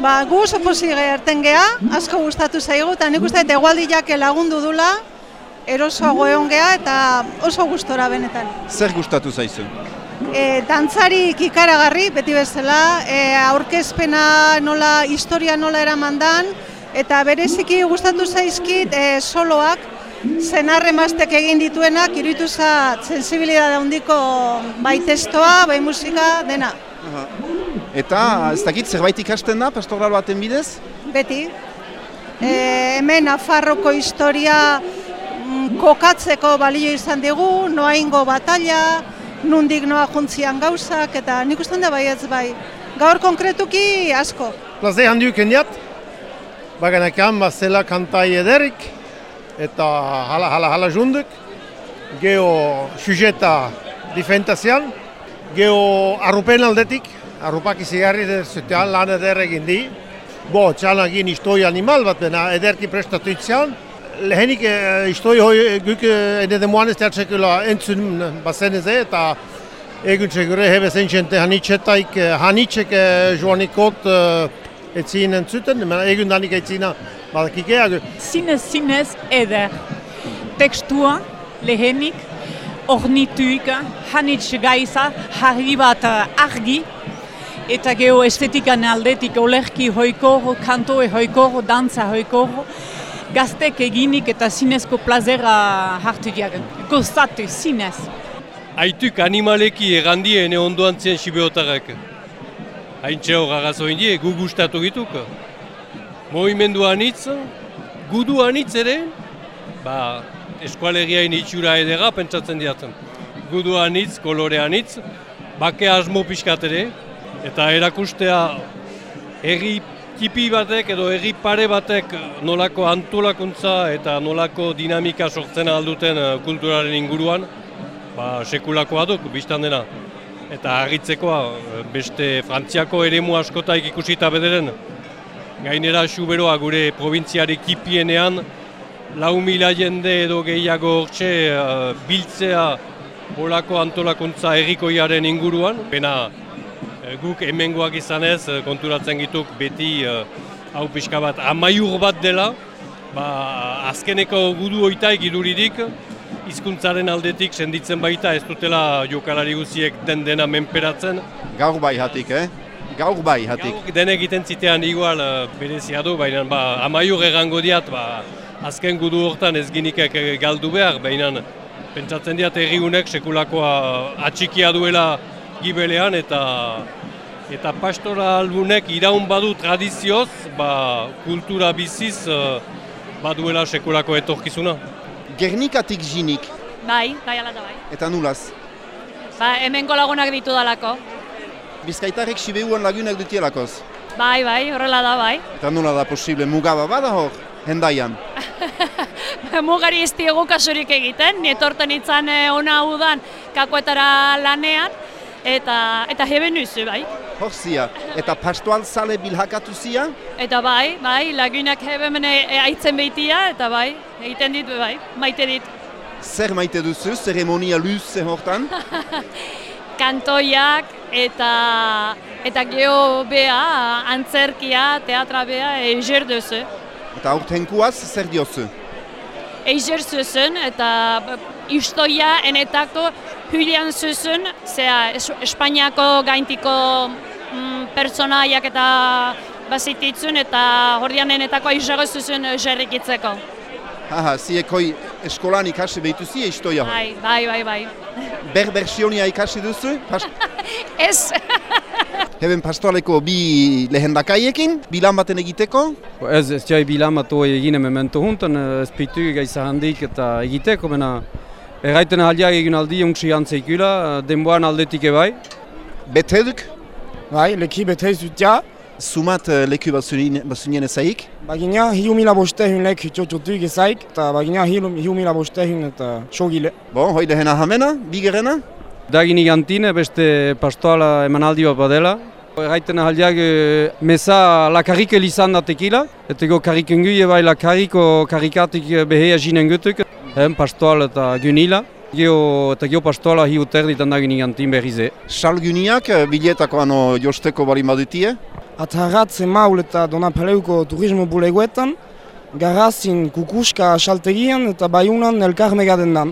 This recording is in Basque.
Ba, gu oso pozik geha, asko gustatu zaigu, eta nik uste egualdiak lagundu dula, erosoago egon geha, eta oso gustora benetan. Zer gustatu zaizu? E, dantzarik ikaragarri, beti bezala, e, aurkezpena nola, historia nola eraman dan, eta bereziki gustatu zaizkit e, soloak, zenarre maztek egin dituenak, iruditu zat, sensibilidade handiko bai testoa, bai musika, dena. Eta, ez dakit, zerbait ikasten da, pastoral baten bidez? Beti. E, hemen Nafarroko historia mm, kokatzeko balio izan digu, noa ingo batalla, nundik noa juntzian gauzak, eta nik ustean da bai ez bai. Gaur konkretuki asko. Plaze handiuk endiat, baganekan bazela kantai ederik, eta hala hala hala junduk, geho sujeta diferentazian, geho arrupen aldetik, arrupak izigarri zutean lan eder egin di. Bo, txalan egin istoi animal bat bena ederki prestatu itzean. Lehenik eh, istoi hoi guk eh, ene demoan ez teatsekula entzun bazen eta egun txegure hebe zentxente hanitzetaik eh, hanitzek eh, joanikot eh, etzien entzuten, egun danik etzina badakike. Zinez, zinez eder. Tekstua lehenik, ornituik, hanitz gaiza, harri bat eh, argi, eta geho estetikan aldetik olerki hoikoro, kantoe hoikoro, dantza hoikoro, gaztek eginik eta zinezko plazera hartu diak. Gozatu, zinez. Aituk animaleki errandie ene ondoan zien sibeotarrak. Haintxe hor agazoin die, gu gustatu gituk. Movimendu anitz, gudu anitz ere, ba, eskualegiain itxura edera pentsatzen diatzen. Gudu anitz, kolore anitz, bake asmo pixkat ere, eta erakustea herri tipi batek edo herri pare batek nolako antolakuntza eta nolako dinamika sortzen alduten eh, kulturaren inguruan, ba, sekulakoa duk, biztan dena. Eta argitzekoa eh, beste Frantziako eremu askotaik ikusita bederen, gainera xuberoa gure provintziari kipienean, lau mila jende edo gehiago hortxe eh, biltzea holako antolakuntza errikoiaren inguruan, bena Eh, guk hemengoak izanez eh, konturatzen gituk beti eh, hau pixka bat amaiur bat dela, ba, azkeneko gudu oitaik iduririk, hizkuntzaren aldetik senditzen baita ez dutela jokalari guziek den dena menperatzen. Gaur bai hatik, eh? Gaur bai hatik. Gaur den egiten zitean igual berezia du, baina ba, amaiur egango diat, ba, azken gudu hortan ez ginikek galdu behar, baina pentsatzen diat erriunek sekulakoa atxikia duela gibelean eta eta pastora albunek iraun badu tradizioz, ba, kultura biziz uh, baduela sekulako etorkizuna. Gernikatik jinik. Bai, bai ala da bai. Eta nulaz? Ba, hemengo lagunak ditu dalako. Bizkaitarek sibeuan lagunak dutielakoz? Bai, bai, horrela da bai. Eta nula da posible, mugaba bada hor, hendaian? Mugari ez diegu kasurik egiten, nietorten itzan ona udan kakoetara lanean, eta eta heben nuzu, bai. Horzia, eta pastoal zale bilhakatu zia? Eta bai, bai, lagunak heben e, aitzen behitia, eta bai, egiten dit, bai, maite dit. Zer maite duzu, zeremonia luze hortan? Kantoiak eta eta geho bea, antzerkia, teatra bea, eger duzu. Eta aurtenkuaz, zer diozu? Eizer zuzen eta istoia enetako Julian zuzen, zera Espainiako gaintiko mm, personaiak eta bazititzun eta hordian enetako aizago zuzen jerrikitzeko. Haha, ziekoi eskolan ikasi behitu zi istoia hor? Bai, bai, bai, bai. Ber versionia ikasi duzu? Pas Ez! Heben pastoaleko bi lehendakaiekin, bilan baten egiteko? Ez, ez jai bilan batu egine memento juntan, ez pitu gaiza handik eta egiteko, mena erraiten aldiak egin aldi untsi antzeikula, denboan aldetik ebai. Beteduk? Bai, leki betez dutia. Sumat uh, leku basunien ezaik? Bagina hiu mila bostehun lek txotxotuik ezaik, eta bagina hiu mila bostehun eta xogile. Bon, hoi lehena hamena, bigerena? Dagini gantine, beste pastoala emanaldi bat badela. Erraiten ahaldiak meza lakarrik elizan datekila, eta go karrikengu bai lakarriko karrikatik behea jinen gutuk, hem pastoal eta gunila. Geo eta geo pastoala hiu terditan dagini gantin berrize. Salguniak biletako ano josteko bali madutie? Atharratze maul eta Donapaleuko turismo bulegoetan, Garrazin kukuska saltegian eta baiunan elkar megadendan.